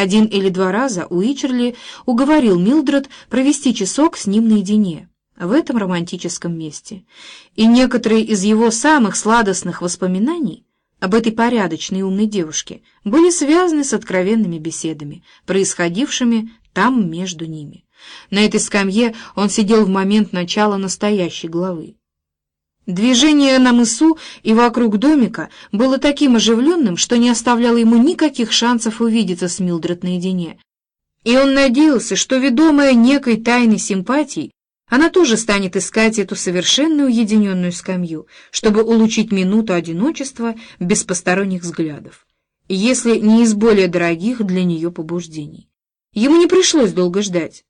Один или два раза Уичерли уговорил Милдред провести часок с ним наедине в этом романтическом месте, и некоторые из его самых сладостных воспоминаний об этой порядочной и умной девушке были связаны с откровенными беседами, происходившими там между ними. На этой скамье он сидел в момент начала настоящей главы. Движение на мысу и вокруг домика было таким оживленным, что не оставляло ему никаких шансов увидеться с Милдред наедине. И он надеялся, что, ведомая некой тайной симпатией, она тоже станет искать эту совершенно уединенную скамью, чтобы улучшить минуту одиночества без посторонних взглядов, если не из более дорогих для нее побуждений. Ему не пришлось долго ждать.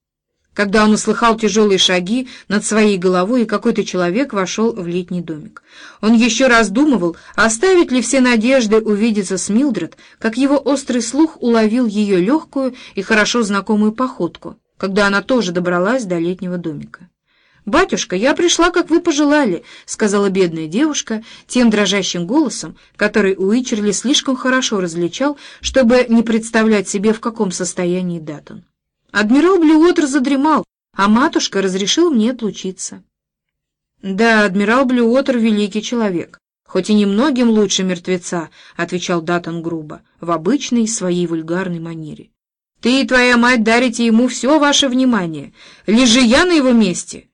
Когда он услыхал тяжелые шаги над своей головой, и какой-то человек вошел в летний домик. Он еще раз думывал, оставить ли все надежды увидеться с Милдред, как его острый слух уловил ее легкую и хорошо знакомую походку, когда она тоже добралась до летнего домика. «Батюшка, я пришла, как вы пожелали», — сказала бедная девушка тем дрожащим голосом, который Уичерли слишком хорошо различал, чтобы не представлять себе, в каком состоянии Датон. Адмирал Блюотер задремал, а матушка разрешил мне отлучиться. «Да, адмирал Блюотер — великий человек, хоть и немногим лучше мертвеца», — отвечал Датон грубо, в обычной своей вульгарной манере. «Ты и твоя мать дарите ему все ваше внимание. Лежи я на его месте,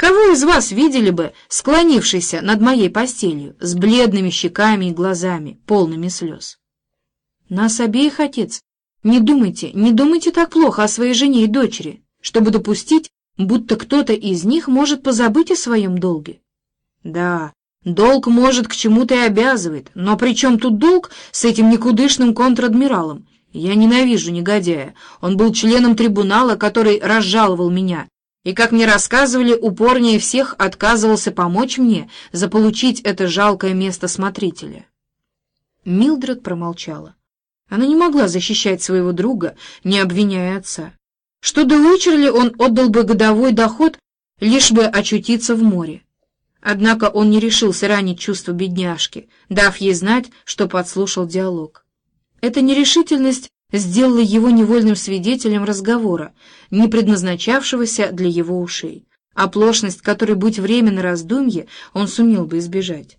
Кого из вас видели бы, склонившийся над моей постелью, с бледными щеками и глазами, полными слез? Нас обеих, отец. Не думайте, не думайте так плохо о своей жене и дочери, чтобы допустить, будто кто-то из них может позабыть о своем долге. Да, долг, может, к чему-то и обязывает, но при чем тут долг с этим никудышным контр-адмиралом? Я ненавижу негодяя. Он был членом трибунала, который разжаловал меня, и, как мне рассказывали, упорнее всех отказывался помочь мне заполучить это жалкое место смотрителя. Милдред промолчала. Она не могла защищать своего друга, не обвиняя отца. Что до Уичерли он отдал бы годовой доход, лишь бы очутиться в море. Однако он не решился ранить чувство бедняжки, дав ей знать, что подслушал диалог. Эта нерешительность сделала его невольным свидетелем разговора, не предназначавшегося для его ушей, оплошность которой, будь время на раздумье, он сумел бы избежать.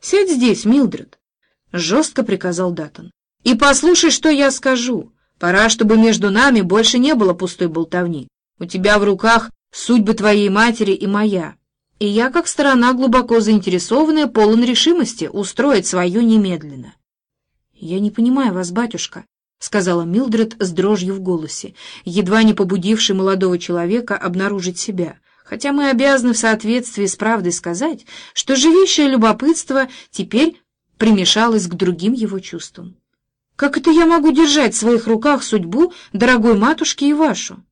«Сядь здесь, Милдред», — жестко приказал Даттон, — «и послушай, что я скажу. Пора, чтобы между нами больше не было пустой болтовни. У тебя в руках судьбы твоей матери и моя, и я, как сторона глубоко заинтересованная, полон решимости устроить свою немедленно». «Я не понимаю вас, батюшка», — сказала Милдред с дрожью в голосе, едва не побудивший молодого человека обнаружить себя, хотя мы обязаны в соответствии с правдой сказать, что живейшее любопытство теперь примешалось к другим его чувствам. «Как это я могу держать в своих руках судьбу дорогой матушки и вашу?»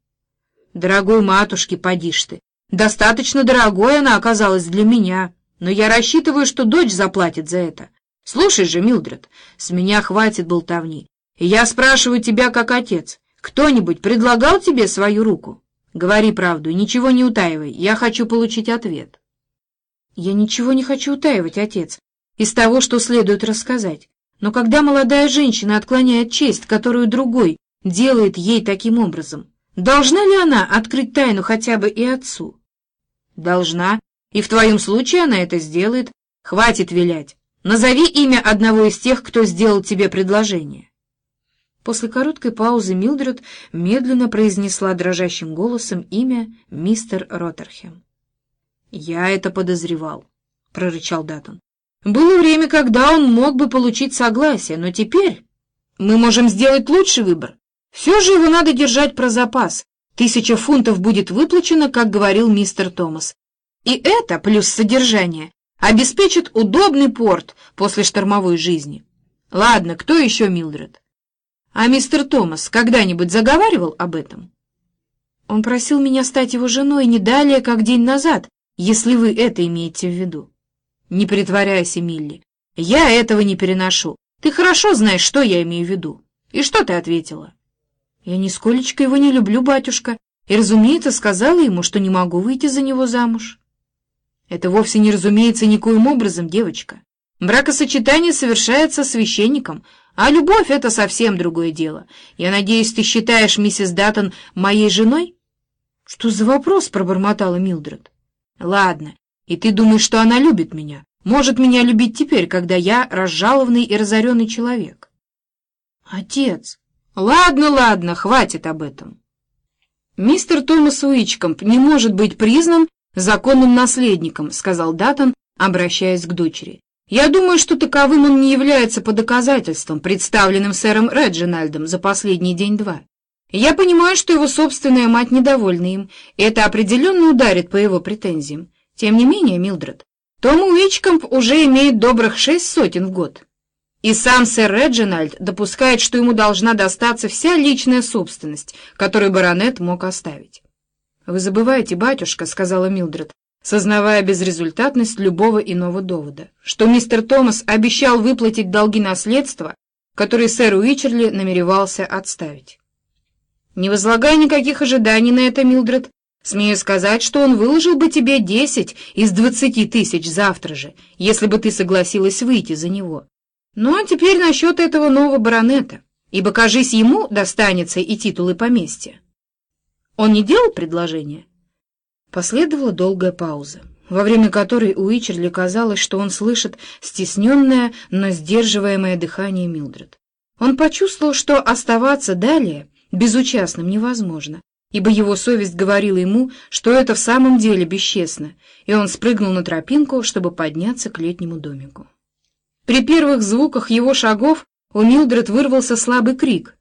«Дорогой матушке, поди ты, достаточно дорогой она оказалась для меня, но я рассчитываю, что дочь заплатит за это. Слушай же, Милдред, с меня хватит болтовни. Я спрашиваю тебя как отец. Кто-нибудь предлагал тебе свою руку? Говори правду ничего не утаивай. Я хочу получить ответ. Я ничего не хочу утаивать, отец, из того, что следует рассказать. Но когда молодая женщина отклоняет честь, которую другой делает ей таким образом, должна ли она открыть тайну хотя бы и отцу? Должна. И в твоем случае она это сделает. Хватит вилять. Назови имя одного из тех, кто сделал тебе предложение. После короткой паузы Милдред медленно произнесла дрожащим голосом имя мистер Роттерхем. «Я это подозревал», — прорычал Даттон. «Было время, когда он мог бы получить согласие, но теперь мы можем сделать лучший выбор. Все же его надо держать про запас. Тысяча фунтов будет выплачено, как говорил мистер Томас. И это, плюс содержание, обеспечит удобный порт после штормовой жизни. Ладно, кто еще, Милдред?» А мистер Томас когда-нибудь заговаривал об этом? Он просил меня стать его женой не далее, как день назад, если вы это имеете в виду. Не притворяйся, Милли. Я этого не переношу. Ты хорошо знаешь, что я имею в виду. И что ты ответила? Я нисколечко его не люблю, батюшка, и, разумеется, сказала ему, что не могу выйти за него замуж. Это вовсе не разумеется никоим образом, девочка. Бракосочетание совершается священником, а любовь — это совсем другое дело. Я надеюсь, ты считаешь миссис Даттон моей женой?» «Что за вопрос?» — пробормотала Милдред. «Ладно, и ты думаешь, что она любит меня? Может меня любить теперь, когда я разжалованный и разоренный человек?» «Отец!» «Ладно, ладно, хватит об этом!» «Мистер Томас Уичкомп не может быть признан законным наследником», — сказал Даттон, обращаясь к дочери. «Я думаю, что таковым он не является по доказательствам, представленным сэром Реджинальдом за последний день-два. Я понимаю, что его собственная мать недовольна им, и это определенно ударит по его претензиям. Тем не менее, Милдред, Том Уичкомп уже имеет добрых шесть сотен в год. И сам сэр Реджинальд допускает, что ему должна достаться вся личная собственность, которую баронет мог оставить. «Вы забываете, батюшка», — сказала Милдред, сознавая безрезультатность любого иного довода, что мистер Томас обещал выплатить долги наследства, которые сэр Уичерли намеревался отставить. «Не возлагая никаких ожиданий на это, Милдред, смею сказать, что он выложил бы тебе десять из двадцати тысяч завтра же, если бы ты согласилась выйти за него». Ну, а теперь насчет этого нового баронета, ибо, кажись, ему достанется и титулы поместья. Он не делал предложение? Последовала долгая пауза, во время которой Уичерли казалось, что он слышит стесненное, но сдерживаемое дыхание Милдред. Он почувствовал, что оставаться далее безучастным невозможно, ибо его совесть говорила ему, что это в самом деле бесчестно, и он спрыгнул на тропинку, чтобы подняться к летнему домику. При первых звуках его шагов у Милдред вырвался слабый крик.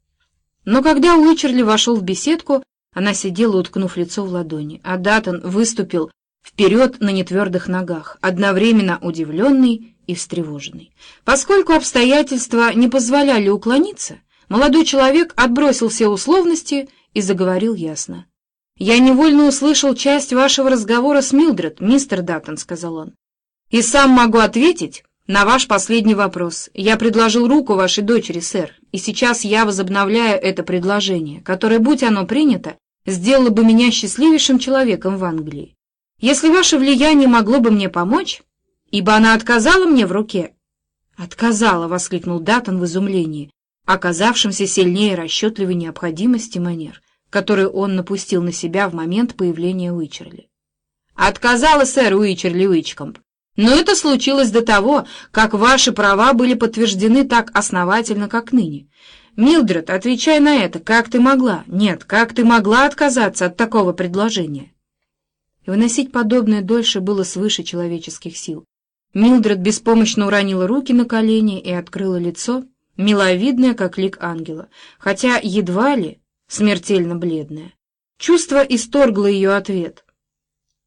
Но когда Уичерли вошел в беседку, она сидела, уткнув лицо в ладони, а Даттон выступил вперед на нетвердых ногах, одновременно удивленный и встревоженный. Поскольку обстоятельства не позволяли уклониться, молодой человек отбросил все условности и заговорил ясно. «Я невольно услышал часть вашего разговора с Милдред, мистер Даттон», — сказал он. «И сам могу ответить, «На ваш последний вопрос. Я предложил руку вашей дочери, сэр, и сейчас я возобновляю это предложение, которое, будь оно принято, сделало бы меня счастливейшим человеком в Англии. Если ваше влияние могло бы мне помочь, ибо она отказала мне в руке». «Отказала!» — воскликнул Даттон в изумлении, оказавшимся сильнее расчетливой необходимости манер, которые он напустил на себя в момент появления Уичерли. «Отказала, сэр Уичерли Уичкомп, но это случилось до того, как ваши права были подтверждены так основательно, как ныне. Милдред, отвечай на это, как ты могла? Нет, как ты могла отказаться от такого предложения? И выносить подобное дольше было свыше человеческих сил. Милдред беспомощно уронила руки на колени и открыла лицо, миловидное, как лик ангела, хотя едва ли смертельно бледное. Чувство исторгло ее ответ —